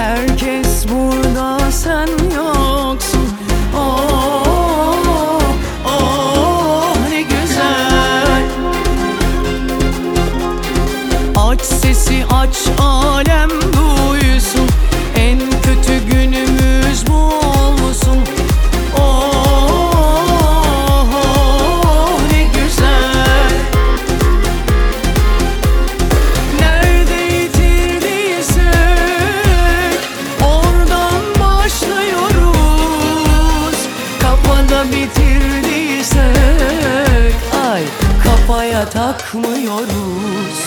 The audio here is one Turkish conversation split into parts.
Herkes burada sen yoksun. Oh, oh, ne güzel. Aç sesi aç alem dur. bitirdiysek Ay kafaya takmıyoruz.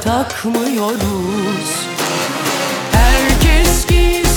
takmıyoruz. Herkes gibi